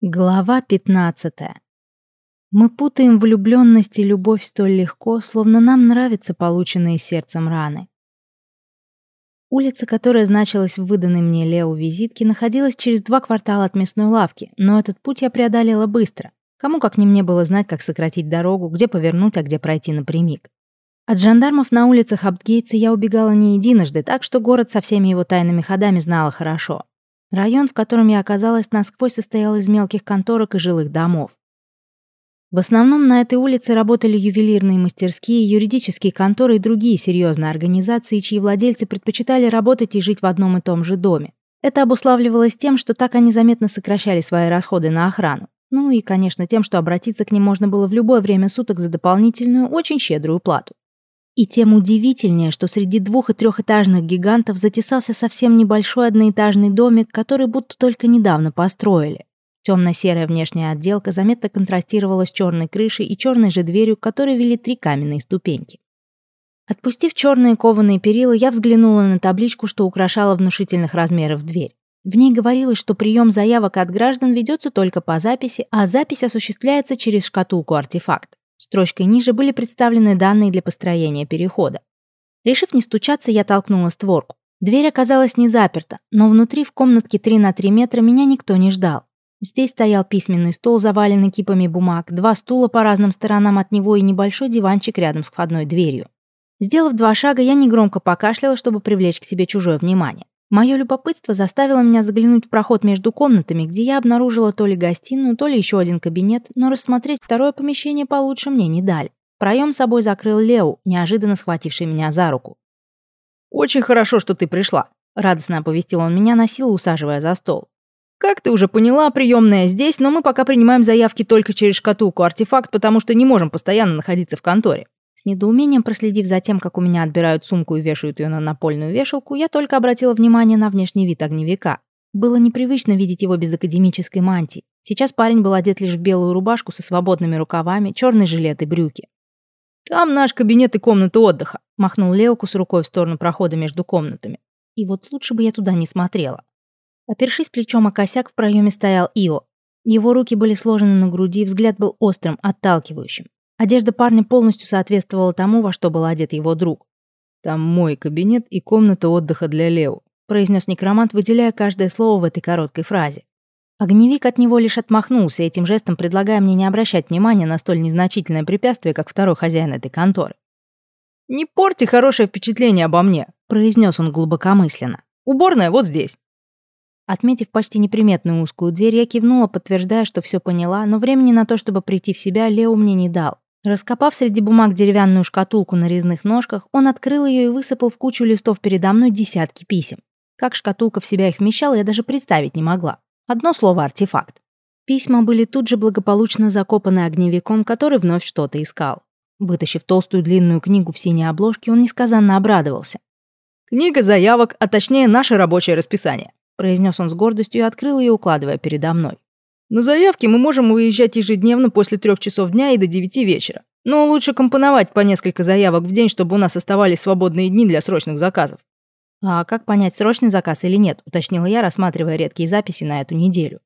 Глава 15. Мы путаем влюбленность и любовь столь легко, словно нам нравятся полученные сердцем раны. Улица, которая значилась в выданной мне Лео визитке, находилась через два квартала от мясной лавки, но этот путь я преодолела быстро. Кому как не мне было знать, как сократить дорогу, где повернуть, а где пройти напрямик. От жандармов на улицах Аптгейтса я убегала не единожды, так что город со всеми его тайными ходами знала хорошо. Район, в котором я оказалась, насквозь состоял из мелких конторок и жилых домов. В основном на этой улице работали ювелирные мастерские, юридические конторы и другие серьезные организации, чьи владельцы предпочитали работать и жить в одном и том же доме. Это обуславливалось тем, что так они заметно сокращали свои расходы на охрану. Ну и, конечно, тем, что обратиться к ним можно было в любое время суток за дополнительную, очень щедрую плату. И тем удивительнее, что среди двух- и трехэтажных гигантов затесался совсем небольшой одноэтажный домик, который будто только недавно построили. Темно-серая внешняя отделка заметно контрастировала с черной крышей и черной же дверью, к которой вели три каменные ступеньки. Отпустив черные кованые перила, я взглянула на табличку, что украшала внушительных размеров дверь. В ней говорилось, что прием заявок от граждан ведется только по записи, а запись осуществляется через шкатулку-артефакт. Строчкой ниже были представлены данные для построения перехода. Решив не стучаться, я толкнула створку. Дверь оказалась не заперта, но внутри в комнатке 3 на 3 метра меня никто не ждал. Здесь стоял письменный стол, заваленный кипами бумаг, два стула по разным сторонам от него и небольшой диванчик рядом с входной дверью. Сделав два шага, я негромко покашляла, чтобы привлечь к себе чужое внимание. Мое любопытство заставило меня заглянуть в проход между комнатами, где я обнаружила то ли гостиную, то ли еще один кабинет, но рассмотреть второе помещение получше мне не дали. Проем собой закрыл Лео, неожиданно схвативший меня за руку. «Очень хорошо, что ты пришла», — радостно оповестил он меня, на силу усаживая за стол. «Как ты уже поняла, приемная здесь, но мы пока принимаем заявки только через шкатулку артефакт, потому что не можем постоянно находиться в конторе. С недоумением проследив за тем, как у меня отбирают сумку и вешают ее на напольную вешалку, я только обратила внимание на внешний вид огневика. Было непривычно видеть его без академической мантии. Сейчас парень был одет лишь в белую рубашку со свободными рукавами, черный жилет и брюки. «Там наш кабинет и комната отдыха», — махнул Леоку с рукой в сторону прохода между комнатами. И вот лучше бы я туда не смотрела. Опершись плечом о косяк, в проеме стоял Ио. Его руки были сложены на груди, взгляд был острым, отталкивающим. Одежда парня полностью соответствовала тому, во что был одет его друг. «Там мой кабинет и комната отдыха для Лео», произнес некромант, выделяя каждое слово в этой короткой фразе. Огневик от него лишь отмахнулся этим жестом, предлагая мне не обращать внимания на столь незначительное препятствие, как второй хозяин этой конторы. «Не порти хорошее впечатление обо мне», произнес он глубокомысленно. «Уборная вот здесь». Отметив почти неприметную узкую дверь, я кивнула, подтверждая, что все поняла, но времени на то, чтобы прийти в себя, Лео мне не дал. Раскопав среди бумаг деревянную шкатулку на резных ножках, он открыл ее и высыпал в кучу листов передо мной десятки писем. Как шкатулка в себя их вмещала, я даже представить не могла. Одно слово «артефакт». Письма были тут же благополучно закопаны огневиком, который вновь что-то искал. Вытащив толстую длинную книгу в синей обложке, он несказанно обрадовался. «Книга заявок, а точнее наше рабочее расписание», произнес он с гордостью и открыл ее, укладывая передо мной. На заявке мы можем выезжать ежедневно после трех часов дня и до девяти вечера. Но лучше компоновать по несколько заявок в день, чтобы у нас оставались свободные дни для срочных заказов. А как понять, срочный заказ или нет, уточнила я, рассматривая редкие записи на эту неделю.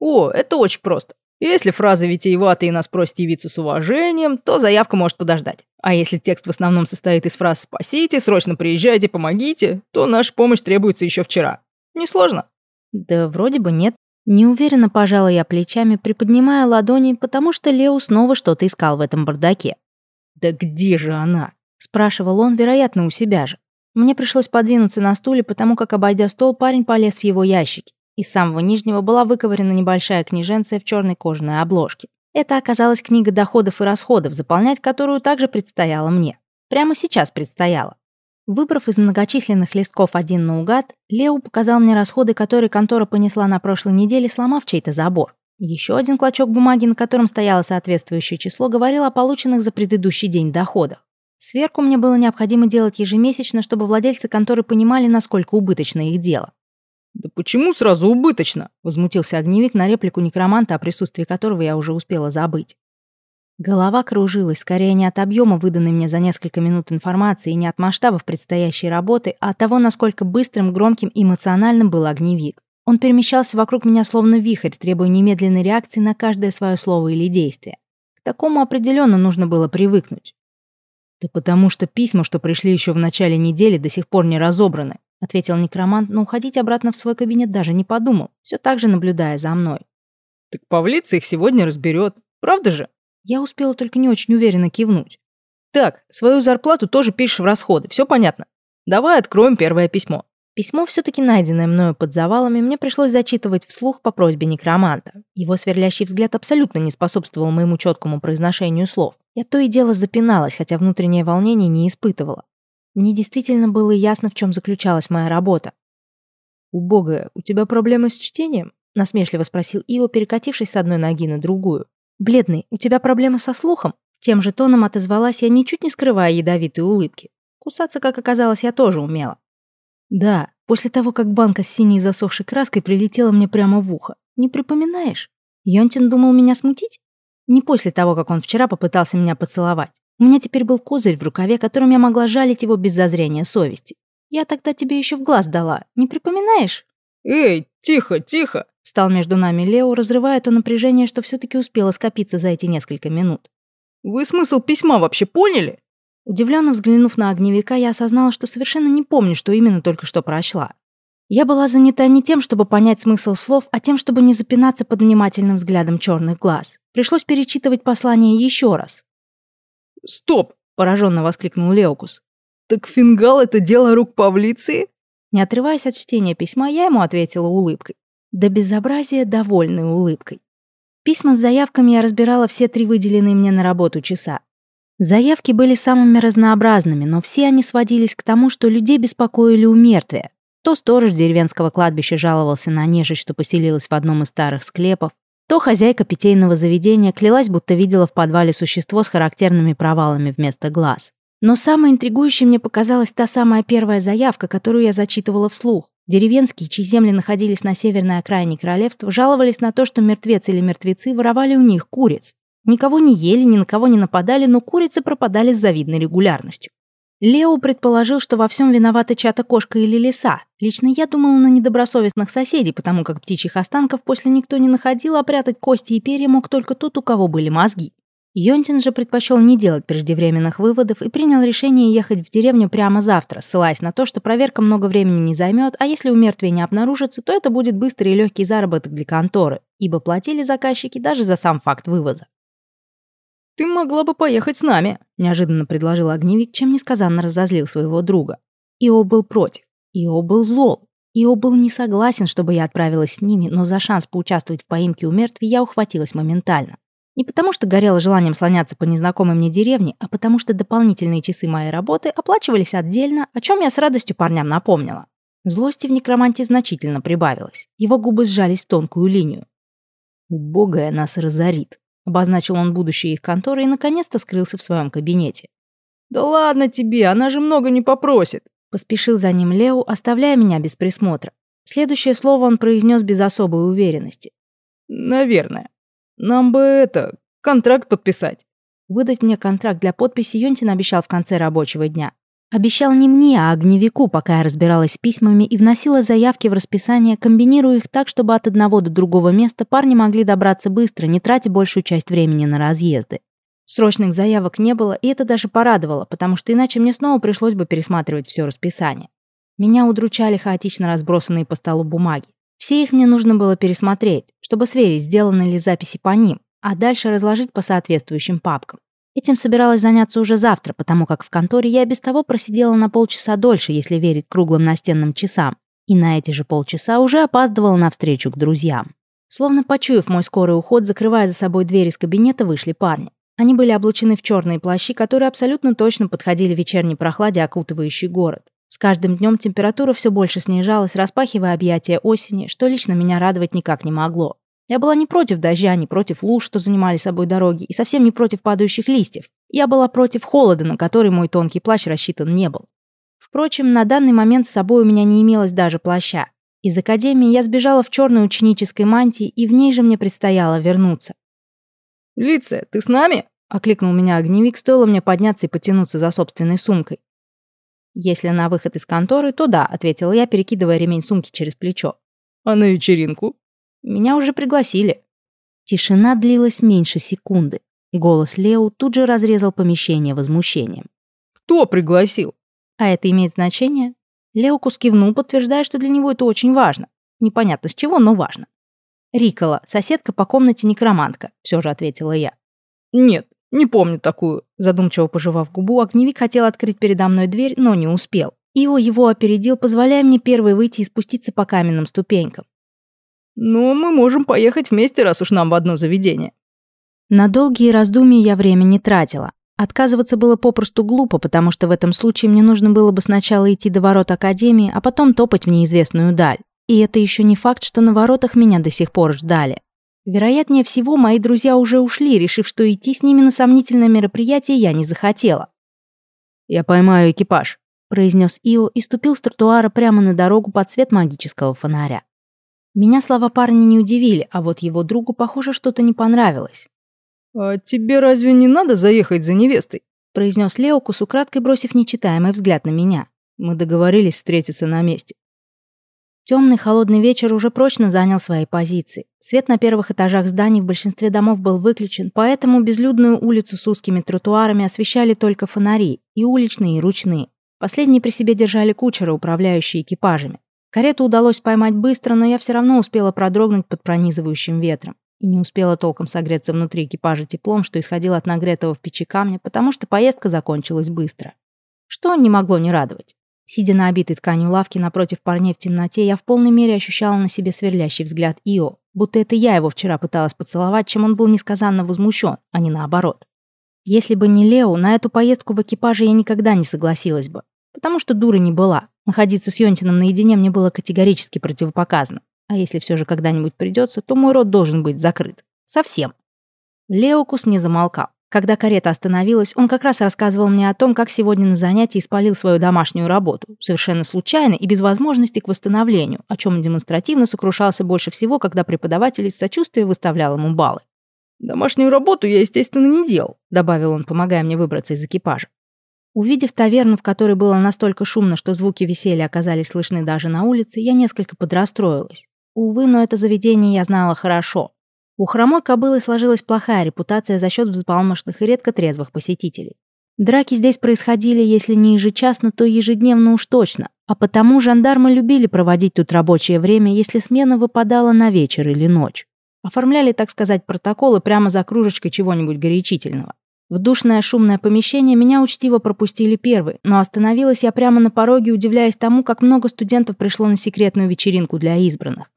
О, это очень просто. Если фраза витиеватая и нас просит явиться с уважением, то заявка может подождать. А если текст в основном состоит из фраз «спасите», «срочно приезжайте», «помогите», то наша помощь требуется еще вчера. Несложно? Да вроде бы нет. Неуверенно пожала я плечами, приподнимая ладони, потому что Лео снова что-то искал в этом бардаке. «Да где же она?» – спрашивал он, вероятно, у себя же. Мне пришлось подвинуться на стуле, потому как, обойдя стол, парень полез в его ящики. Из самого нижнего была выковырена небольшая книженция в черной кожаной обложке. Это оказалась книга доходов и расходов, заполнять которую также предстояло мне. Прямо сейчас предстояло. Выбрав из многочисленных листков один наугад, Лео показал мне расходы, которые контора понесла на прошлой неделе, сломав чей-то забор. Еще один клочок бумаги, на котором стояло соответствующее число, говорил о полученных за предыдущий день доходах. Сверку мне было необходимо делать ежемесячно, чтобы владельцы конторы понимали, насколько убыточно их дело. «Да почему сразу убыточно?» – возмутился огневик на реплику некроманта, о присутствии которого я уже успела забыть. Голова кружилась, скорее не от объема выданной мне за несколько минут информации и не от масштабов предстоящей работы, а от того, насколько быстрым, громким и эмоциональным был огневик. Он перемещался вокруг меня словно вихрь, требуя немедленной реакции на каждое свое слово или действие. К такому определенно нужно было привыкнуть. «Да потому что письма, что пришли еще в начале недели, до сих пор не разобраны», ответил некромант, но уходить обратно в свой кабинет даже не подумал, все так же наблюдая за мной. «Так Павлица их сегодня разберет, правда же?» Я успела только не очень уверенно кивнуть. «Так, свою зарплату тоже пишешь в расходы, все понятно. Давай откроем первое письмо». Письмо, все-таки найденное мною под завалами, мне пришлось зачитывать вслух по просьбе некроманта. Его сверлящий взгляд абсолютно не способствовал моему четкому произношению слов. Я то и дело запиналась, хотя внутреннее волнение не испытывала. Мне действительно было ясно, в чем заключалась моя работа. «Убогая, у тебя проблемы с чтением?» — насмешливо спросил Ио, перекатившись с одной ноги на другую. «Бледный, у тебя проблемы со слухом?» Тем же тоном отозвалась я, ничуть не скрывая ядовитой улыбки. Кусаться, как оказалось, я тоже умела. Да, после того, как банка с синей засохшей краской прилетела мне прямо в ухо. Не припоминаешь? Йонтин думал меня смутить? Не после того, как он вчера попытался меня поцеловать. У меня теперь был козырь в рукаве, которым я могла жалить его без зазрения совести. Я тогда тебе еще в глаз дала. Не припоминаешь? Эй, тихо, тихо! Встал между нами Лео, разрывая то напряжение, что все-таки успело скопиться за эти несколько минут. Вы смысл письма вообще поняли? Удивленно взглянув на огневика, я осознала, что совершенно не помню, что именно только что прочла. Я была занята не тем, чтобы понять смысл слов, а тем, чтобы не запинаться под внимательным взглядом черных глаз. Пришлось перечитывать послание еще раз. «Стоп!» – пораженно воскликнул Леокус. «Так фингал – это дело рук Павлиции?» Не отрываясь от чтения письма, я ему ответила улыбкой. До безобразия довольной улыбкой. Письма с заявками я разбирала все три выделенные мне на работу часа. Заявки были самыми разнообразными, но все они сводились к тому, что людей беспокоили у мертвия. То сторож деревенского кладбища жаловался на нежить, что поселилась в одном из старых склепов, то хозяйка питейного заведения клялась, будто видела в подвале существо с характерными провалами вместо глаз. Но самой интригующей мне показалась та самая первая заявка, которую я зачитывала вслух. Деревенские, чьи земли находились на северной окраине королевства, жаловались на то, что мертвец или мертвецы воровали у них куриц. Никого не ели, ни на кого не нападали, но курицы пропадали с завидной регулярностью. Лео предположил, что во всем виновата чья-то кошка или лиса. Лично я думала на недобросовестных соседей, потому как птичьих останков после никто не находил, а прятать кости и перья мог только тот, у кого были мозги. Йонтин же предпочел не делать преждевременных выводов и принял решение ехать в деревню прямо завтра, ссылаясь на то, что проверка много времени не займет, а если у мертвия не обнаружится, то это будет быстрый и легкий заработок для конторы, ибо платили заказчики даже за сам факт вывоза. «Ты могла бы поехать с нами», — неожиданно предложил огневик, чем несказанно разозлил своего друга. Ио был против. Ио был зол. Ио был не согласен, чтобы я отправилась с ними, но за шанс поучаствовать в поимке у мертвей я ухватилась моментально. Не потому что горела желанием слоняться по незнакомой мне деревне, а потому что дополнительные часы моей работы оплачивались отдельно, о чем я с радостью парням напомнила. Злости в некроманте значительно прибавилось. Его губы сжались в тонкую линию. «Убогая нас разорит», Обозначил он будущее их конторы и наконец-то скрылся в своем кабинете. «Да ладно тебе, она же много не попросит!» Поспешил за ним Лео, оставляя меня без присмотра. Следующее слово он произнес без особой уверенности. «Наверное. Нам бы это, контракт подписать». Выдать мне контракт для подписи Йонтин обещал в конце рабочего дня. Обещал не мне, а огневику, пока я разбиралась с письмами и вносила заявки в расписание, комбинируя их так, чтобы от одного до другого места парни могли добраться быстро, не тратя большую часть времени на разъезды. Срочных заявок не было, и это даже порадовало, потому что иначе мне снова пришлось бы пересматривать все расписание. Меня удручали хаотично разбросанные по столу бумаги. Все их мне нужно было пересмотреть, чтобы сверить, сделаны ли записи по ним, а дальше разложить по соответствующим папкам. Этим собиралась заняться уже завтра, потому как в конторе я без того просидела на полчаса дольше, если верить круглым настенным часам. И на эти же полчаса уже опаздывала на встречу к друзьям. Словно почуяв мой скорый уход, закрывая за собой дверь из кабинета, вышли парни. Они были облачены в черные плащи, которые абсолютно точно подходили вечерней прохладе, окутывающей город. С каждым днем температура все больше снижалась, распахивая объятия осени, что лично меня радовать никак не могло. Я была не против дождя, не против луж, что занимали собой дороги, и совсем не против падающих листьев. Я была против холода, на который мой тонкий плащ рассчитан не был. Впрочем, на данный момент с собой у меня не имелось даже плаща. Из академии я сбежала в черной ученической мантии, и в ней же мне предстояло вернуться. «Лица, ты с нами?» — окликнул меня огневик, стоило мне подняться и потянуться за собственной сумкой. «Если на выход из конторы, то да», — ответила я, перекидывая ремень сумки через плечо. А на вечеринку? Меня уже пригласили. Тишина длилась меньше секунды. Голос Лео тут же разрезал помещение возмущением. Кто пригласил? А это имеет значение? Леокус кивнул, подтверждая, что для него это очень важно. Непонятно с чего, но важно. Рикола, соседка по комнате некромантка, все же ответила я. Нет, не помню такую. Задумчиво пожевав губу, огневик хотел открыть передо мной дверь, но не успел. Ио его опередил, позволяя мне первой выйти и спуститься по каменным ступенькам. «Ну, мы можем поехать вместе, раз уж нам в одно заведение». На долгие раздумья я время не тратила. Отказываться было попросту глупо, потому что в этом случае мне нужно было бы сначала идти до ворот Академии, а потом топать в неизвестную даль. И это еще не факт, что на воротах меня до сих пор ждали. Вероятнее всего, мои друзья уже ушли, решив, что идти с ними на сомнительное мероприятие я не захотела. «Я поймаю экипаж», — произнес Ио и ступил с тротуара прямо на дорогу под свет магического фонаря. Меня слова парня не удивили, а вот его другу, похоже, что-то не понравилось. «А тебе разве не надо заехать за невестой?» произнес Леокус, украдкой бросив нечитаемый взгляд на меня. Мы договорились встретиться на месте. Темный холодный вечер уже прочно занял свои позиции. Свет на первых этажах зданий в большинстве домов был выключен, поэтому безлюдную улицу с узкими тротуарами освещали только фонари, и уличные, и ручные. Последние при себе держали кучеры, управляющие экипажами. Карету удалось поймать быстро, но я все равно успела продрогнуть под пронизывающим ветром. И не успела толком согреться внутри экипажа теплом, что исходило от нагретого в печи камня, потому что поездка закончилась быстро. Что не могло не радовать. Сидя на обитой тканью лавки напротив парней в темноте, я в полной мере ощущала на себе сверлящий взгляд Ио, будто это я его вчера пыталась поцеловать, чем он был несказанно возмущен, а не наоборот. Если бы не Лео, на эту поездку в экипаже я никогда не согласилась бы, потому что дура не была. Находиться с Йонтином наедине мне было категорически противопоказано. А если все же когда-нибудь придется, то мой рот должен быть закрыт. Совсем. Леокус не замолкал. Когда карета остановилась, он как раз рассказывал мне о том, как сегодня на занятии испалил свою домашнюю работу, совершенно случайно и без возможности к восстановлению, о чем демонстративно сокрушался больше всего, когда преподаватель из сочувствия выставлял ему баллы. «Домашнюю работу я, естественно, не делал», добавил он, помогая мне выбраться из экипажа. Увидев таверну, в которой было настолько шумно, что звуки веселья оказались слышны даже на улице, я несколько подрастроилась. Увы, но это заведение я знала хорошо. У хромой кобылы сложилась плохая репутация за счет взбалмошных и редко трезвых посетителей. Драки здесь происходили, если не ежечасно, то ежедневно уж точно, а потому жандармы любили проводить тут рабочее время, если смена выпадала на вечер или ночь. Оформляли, так сказать, протоколы прямо за кружечкой чего-нибудь горячительного. В душное шумное помещение меня учтиво пропустили первой, но остановилась я прямо на пороге, удивляясь тому, как много студентов пришло на секретную вечеринку для избранных.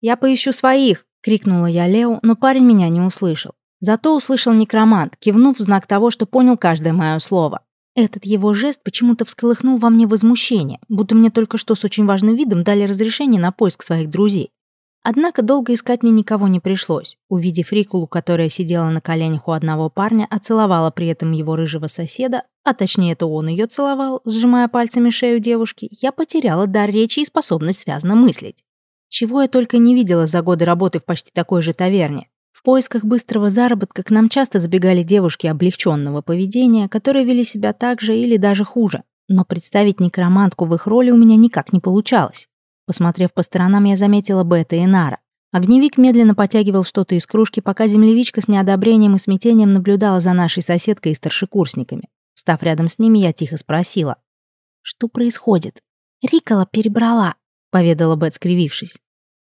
«Я поищу своих!» — крикнула я Лео, но парень меня не услышал. Зато услышал некромант, кивнув в знак того, что понял каждое мое слово. Этот его жест почему-то всколыхнул во мне возмущение, будто мне только что с очень важным видом дали разрешение на поиск своих друзей. Однако долго искать мне никого не пришлось. Увидев Рикулу, которая сидела на коленях у одного парня, а целовала при этом его рыжего соседа, а точнее это он ее целовал, сжимая пальцами шею девушки, я потеряла дар речи и способность связно мыслить. Чего я только не видела за годы работы в почти такой же таверне. В поисках быстрого заработка к нам часто забегали девушки облегченного поведения, которые вели себя так же или даже хуже. Но представить некромантку в их роли у меня никак не получалось. Посмотрев по сторонам, я заметила Бета и Нара. Огневик медленно потягивал что-то из кружки, пока землевичка с неодобрением и смятением наблюдала за нашей соседкой и старшекурсниками. Встав рядом с ними, я тихо спросила. «Что происходит?» «Рикола перебрала», — поведала Бет, скривившись.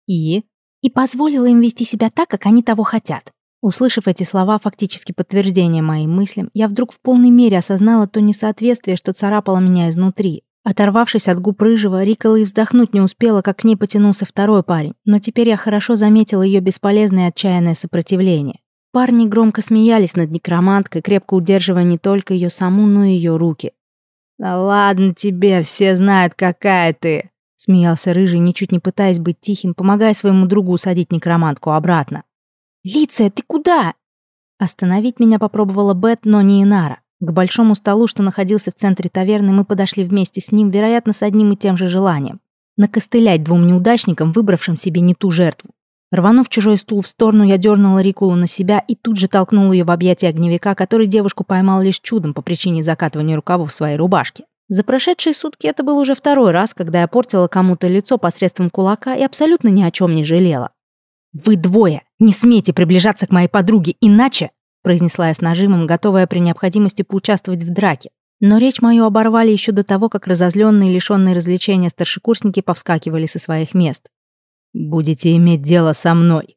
«И?» «И позволила им вести себя так, как они того хотят». Услышав эти слова, фактически подтверждение моим мыслям, я вдруг в полной мере осознала то несоответствие, что царапало меня изнутри. Оторвавшись от губ рыжего, Рикола и вздохнуть не успела, как к ней потянулся второй парень, но теперь я хорошо заметила ее бесполезное отчаянное сопротивление. Парни громко смеялись над некроманткой, крепко удерживая не только ее саму, но и ее руки. «Да ладно тебе, все знают, какая ты!» Смеялся рыжий, ничуть не пытаясь быть тихим, помогая своему другу усадить некромантку обратно. «Лиция, ты куда?» Остановить меня попробовала Бет, но не Инара. К большому столу, что находился в центре таверны, мы подошли вместе с ним, вероятно, с одним и тем же желанием. Накостылять двум неудачникам, выбравшим себе не ту жертву. Рванув чужой стул в сторону, я дернула Рикулу на себя и тут же толкнула ее в объятия огневика, который девушку поймал лишь чудом по причине закатывания рукавов своей рубашки. За прошедшие сутки это был уже второй раз, когда я портила кому-то лицо посредством кулака и абсолютно ни о чем не жалела. «Вы двое! Не смейте приближаться к моей подруге, иначе...» произнесла я с нажимом, готовая при необходимости поучаствовать в драке. Но речь мою оборвали еще до того, как разозленные, лишенные развлечения старшекурсники повскакивали со своих мест. «Будете иметь дело со мной».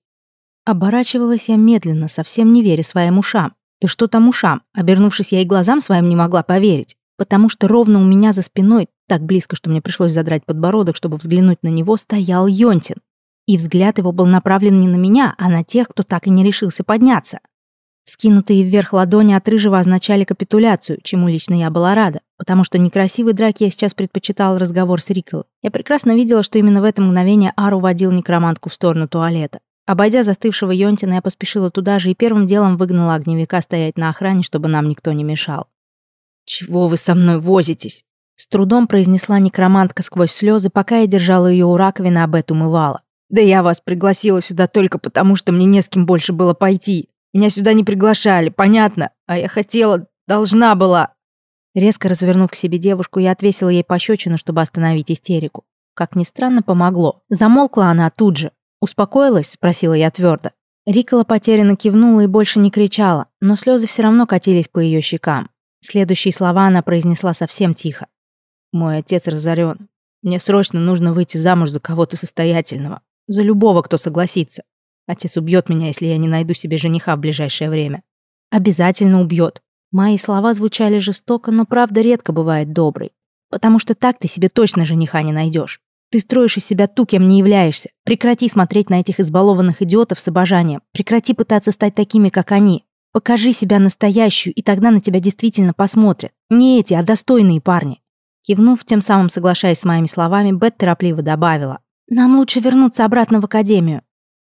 Оборачивалась я медленно, совсем не веря своим ушам. Да что там ушам? Обернувшись, я и глазам своим не могла поверить, потому что ровно у меня за спиной, так близко, что мне пришлось задрать подбородок, чтобы взглянуть на него, стоял Йонтин. И взгляд его был направлен не на меня, а на тех, кто так и не решился подняться. Скинутые вверх ладони от рыжего означали капитуляцию, чему лично я была рада, потому что некрасивой драки я сейчас предпочитала разговор с Рикл. Я прекрасно видела, что именно в это мгновение Ару водил некромантку в сторону туалета. Обойдя застывшего Йонтина, я поспешила туда же и первым делом выгнала огневика стоять на охране, чтобы нам никто не мешал. «Чего вы со мной возитесь?» С трудом произнесла некромантка сквозь слезы, пока я держала ее у раковины, об этом умывала. «Да я вас пригласила сюда только потому, что мне не с кем больше было пойти. Меня сюда не приглашали, понятно? А я хотела, должна была». Резко развернув к себе девушку, я отвесила ей пощечину, чтобы остановить истерику. Как ни странно, помогло. Замолкла она тут же, «Успокоилась?» — спросила я твердо. Рикола потерянно кивнула и больше не кричала, но слезы все равно катились по ее щекам. Следующие слова она произнесла совсем тихо. «Мой отец разорен. Мне срочно нужно выйти замуж за кого-то состоятельного. За любого, кто согласится. Отец убьет меня, если я не найду себе жениха в ближайшее время. Обязательно убьет. Мои слова звучали жестоко, но правда редко бывает доброй. Потому что так ты себе точно жениха не найдешь. Ты строишь из себя ту, кем не являешься. Прекрати смотреть на этих избалованных идиотов с обожанием. Прекрати пытаться стать такими, как они. Покажи себя настоящую, и тогда на тебя действительно посмотрят. Не эти, а достойные парни». Кивнув, тем самым соглашаясь с моими словами, Бет торопливо добавила. «Нам лучше вернуться обратно в академию».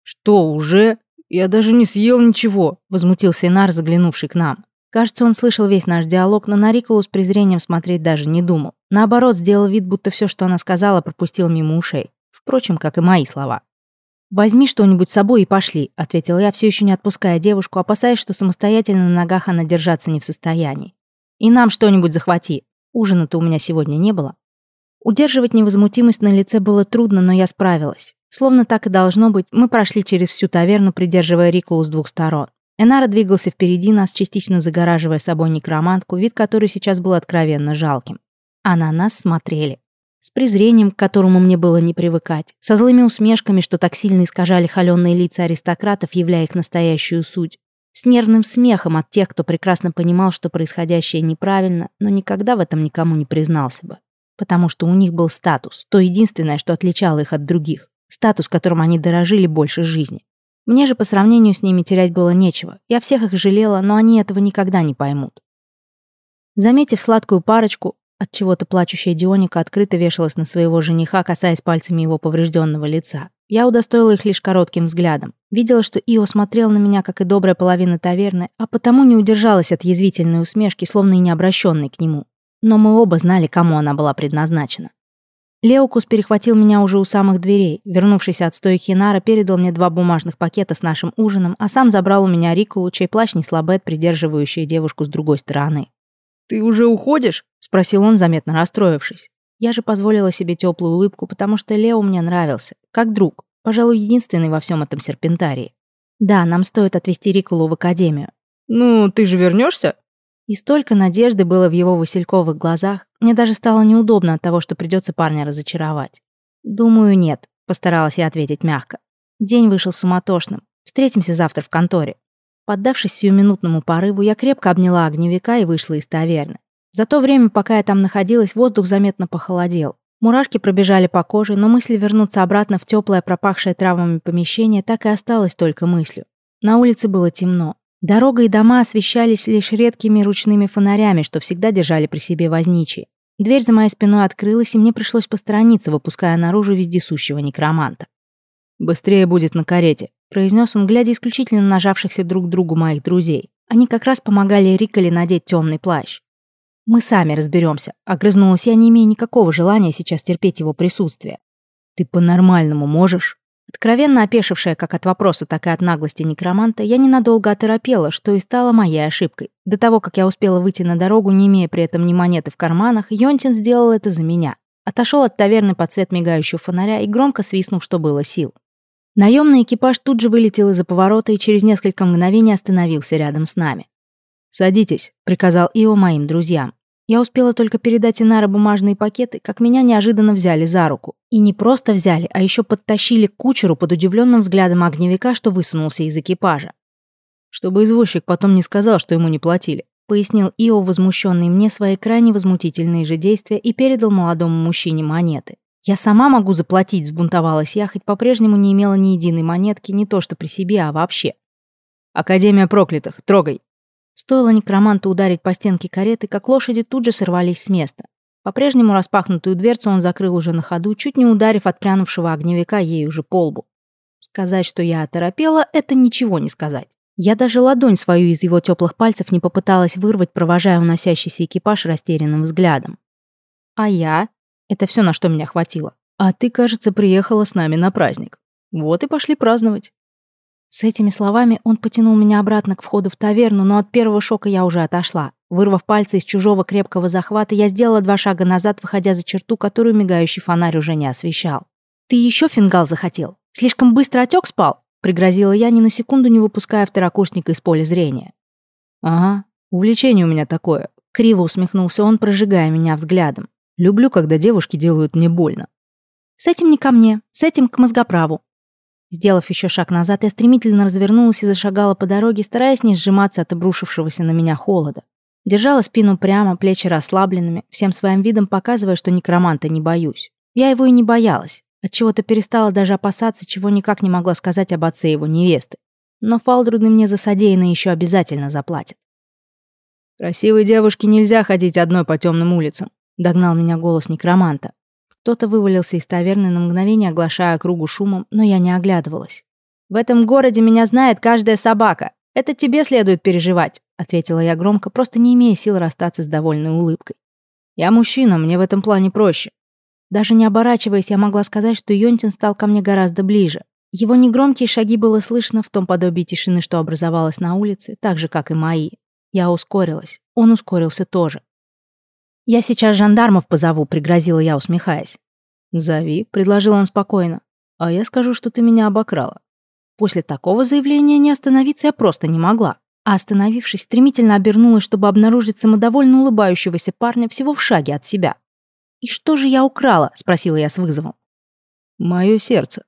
«Что, уже? Я даже не съел ничего», — возмутился Инар, заглянувший к нам. Кажется, он слышал весь наш диалог, но на Риколу с презрением смотреть даже не думал. Наоборот, сделал вид, будто все, что она сказала, пропустил мимо ушей. Впрочем, как и мои слова. «Возьми что-нибудь с собой и пошли», — ответила я, все еще не отпуская девушку, опасаясь, что самостоятельно на ногах она держаться не в состоянии. «И нам что-нибудь захвати. Ужина-то у меня сегодня не было». Удерживать невозмутимость на лице было трудно, но я справилась. Словно так и должно быть, мы прошли через всю таверну, придерживая Рикулу с двух сторон. Энара двигался впереди нас, частично загораживая собой некромантку, вид которой сейчас был откровенно жалким. А на нас смотрели. С презрением, к которому мне было не привыкать, со злыми усмешками, что так сильно искажали холеные лица аристократов, являя их настоящую суть, с нервным смехом от тех, кто прекрасно понимал, что происходящее неправильно, но никогда в этом никому не признался бы. Потому что у них был статус, то единственное, что отличало их от других. Статус, которым они дорожили больше жизни. Мне же по сравнению с ними терять было нечего. Я всех их жалела, но они этого никогда не поймут. Заметив сладкую парочку, от чего-то плачущая Дионика открыто вешалась на своего жениха, касаясь пальцами его поврежденного лица. Я удостоила их лишь коротким взглядом. Видела, что Ио смотрел на меня, как и добрая половина таверны, а потому не удержалась от язвительной усмешки, словно и не обращенной к нему. Но мы оба знали, кому она была предназначена. Леокус перехватил меня уже у самых дверей. Вернувшись от стойки Нара, передал мне два бумажных пакета с нашим ужином, а сам забрал у меня Рикулу, чей плащ несла Бет, придерживающая девушку с другой стороны. «Ты уже уходишь?» — спросил он, заметно расстроившись. Я же позволила себе теплую улыбку, потому что Лео мне нравился. Как друг. Пожалуй, единственный во всем этом серпентарии. Да, нам стоит отвезти Рикулу в академию. «Ну, ты же вернешься? И столько надежды было в его васильковых глазах, мне даже стало неудобно от того, что придется парня разочаровать. «Думаю, нет», — постаралась я ответить мягко. День вышел суматошным. Встретимся завтра в конторе. Поддавшись сиюминутному порыву, я крепко обняла огневика и вышла из таверны. За то время, пока я там находилась, воздух заметно похолодел. Мурашки пробежали по коже, но мысль вернуться обратно в теплое, пропахшее травами помещение так и осталась только мыслью. На улице было темно. Дорога и дома освещались лишь редкими ручными фонарями, что всегда держали при себе возничие. Дверь за моей спиной открылась, и мне пришлось посторониться, выпуская наружу вездесущего некроманта. «Быстрее будет на карете», — произнес он, глядя исключительно нажавшихся друг другу моих друзей. Они как раз помогали Риколе надеть темный плащ. «Мы сами разберемся», — огрызнулась я, не имея никакого желания сейчас терпеть его присутствие. «Ты по-нормальному можешь?» Откровенно опешившая как от вопроса, так и от наглости некроманта, я ненадолго оторопела, что и стало моей ошибкой. До того, как я успела выйти на дорогу, не имея при этом ни монеты в карманах, Йонтин сделал это за меня. Отошел от таверны под цвет мигающего фонаря и громко свистнул, что было сил. Наемный экипаж тут же вылетел из-за поворота и через несколько мгновений остановился рядом с нами. «Садитесь», — приказал Ио моим друзьям. Я успела только передать Инара бумажные пакеты, как меня неожиданно взяли за руку. И не просто взяли, а еще подтащили к кучеру под удивленным взглядом огневика, что высунулся из экипажа. Чтобы извозчик потом не сказал, что ему не платили, пояснил Ио, возмущенный мне свои крайне возмутительные же действия, и передал молодому мужчине монеты. «Я сама могу заплатить», — взбунтовалась я, хоть по-прежнему не имела ни единой монетки, не то что при себе, а вообще. «Академия проклятых, трогай», Стоило некроманту ударить по стенке кареты, как лошади тут же сорвались с места. По-прежнему распахнутую дверцу он закрыл уже на ходу, чуть не ударив отпрянувшего огневика ей уже по лбу. Сказать, что я оторопела, это ничего не сказать. Я даже ладонь свою из его теплых пальцев не попыталась вырвать, провожая уносящийся экипаж растерянным взглядом. А я? Это все, на что меня хватило. А ты, кажется, приехала с нами на праздник. Вот и пошли праздновать. С этими словами он потянул меня обратно к входу в таверну, но от первого шока я уже отошла. Вырвав пальцы из чужого крепкого захвата, я сделала два шага назад, выходя за черту, которую мигающий фонарь уже не освещал. «Ты еще фингал захотел? Слишком быстро отек спал?» — пригрозила я, ни на секунду не выпуская второкурсника из поля зрения. «Ага, увлечение у меня такое», — криво усмехнулся он, прожигая меня взглядом. «Люблю, когда девушки делают мне больно». «С этим не ко мне, с этим к мозгоправу», Сделав еще шаг назад, я стремительно развернулась и зашагала по дороге, стараясь не сжиматься от обрушившегося на меня холода. Держала спину прямо, плечи расслабленными, всем своим видом показывая, что некроманта не боюсь. Я его и не боялась. Отчего-то перестала даже опасаться, чего никак не могла сказать об отце его невесты. Но Фалдруды мне за содеянное еще обязательно заплатят. «Красивой девушке нельзя ходить одной по темным улицам», — догнал меня голос некроманта. Кто-то вывалился из таверны на мгновение, оглашая кругу шумом, но я не оглядывалась. «В этом городе меня знает каждая собака. Это тебе следует переживать», — ответила я громко, просто не имея сил расстаться с довольной улыбкой. «Я мужчина, мне в этом плане проще». Даже не оборачиваясь, я могла сказать, что Йонтин стал ко мне гораздо ближе. Его негромкие шаги было слышно в том подобии тишины, что образовалось на улице, так же, как и мои. Я ускорилась. Он ускорился тоже. «Я сейчас жандармов позову», — пригрозила я, усмехаясь. «Зови», — предложил он спокойно. «А я скажу, что ты меня обокрала». После такого заявления не остановиться я просто не могла. А остановившись, стремительно обернулась, чтобы обнаружить самодовольно улыбающегося парня всего в шаге от себя. «И что же я украла?» — спросила я с вызовом. «Мое сердце».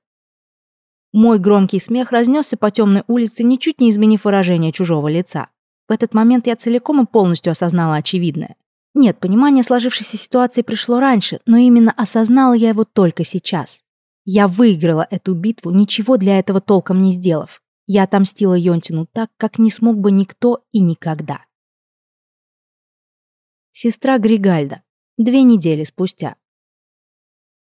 Мой громкий смех разнесся по темной улице, ничуть не изменив выражение чужого лица. В этот момент я целиком и полностью осознала очевидное. Нет, понимание сложившейся ситуации пришло раньше, но именно осознала я его только сейчас. Я выиграла эту битву, ничего для этого толком не сделав. Я отомстила Йонтину так, как не смог бы никто и никогда. Сестра Григальда. Две недели спустя.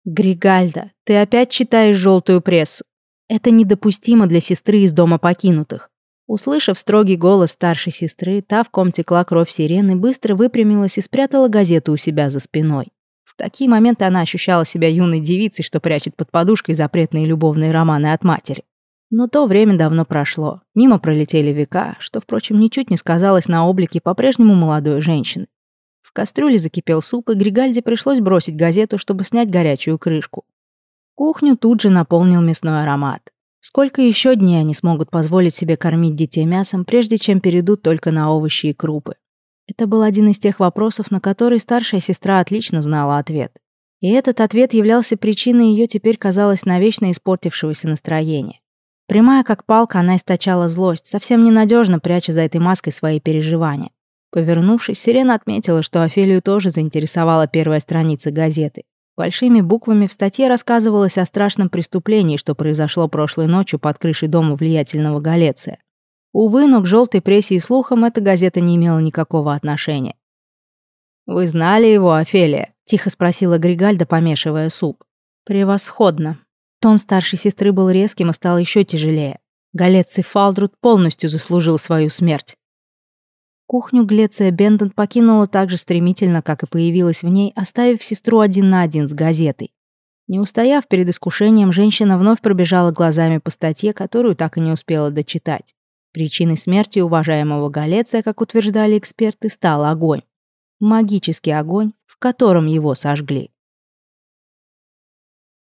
«Григальда, ты опять читаешь желтую прессу. Это недопустимо для сестры из дома покинутых. Услышав строгий голос старшей сестры, та, в ком текла кровь сирены, быстро выпрямилась и спрятала газету у себя за спиной. В такие моменты она ощущала себя юной девицей, что прячет под подушкой запретные любовные романы от матери. Но то время давно прошло. Мимо пролетели века, что, впрочем, ничуть не сказалось на облике по-прежнему молодой женщины. В кастрюле закипел суп, и Григальде пришлось бросить газету, чтобы снять горячую крышку. Кухню тут же наполнил мясной аромат. Сколько еще дней они смогут позволить себе кормить детей мясом, прежде чем перейдут только на овощи и крупы? Это был один из тех вопросов, на который старшая сестра отлично знала ответ. И этот ответ являлся причиной ее теперь, казалось, навечно испортившегося настроения. Прямая как палка, она источала злость, совсем ненадежно пряча за этой маской свои переживания. Повернувшись, Сирена отметила, что Офелию тоже заинтересовала первая страница газеты. Большими буквами в статье рассказывалось о страшном преступлении, что произошло прошлой ночью под крышей дома влиятельного Галеция. Увы, но к желтой прессе и слухам эта газета не имела никакого отношения. «Вы знали его, Офелия?» – тихо спросила Григальда, помешивая суп. «Превосходно». Тон старшей сестры был резким и стал еще тяжелее. Галеций Фалдрут полностью заслужил свою смерть. Кухню Глеция Бендон покинула так же стремительно, как и появилась в ней, оставив сестру один на один с газетой. Не устояв перед искушением, женщина вновь пробежала глазами по статье, которую так и не успела дочитать. Причиной смерти уважаемого Галеция, как утверждали эксперты, стал огонь. Магический огонь, в котором его сожгли.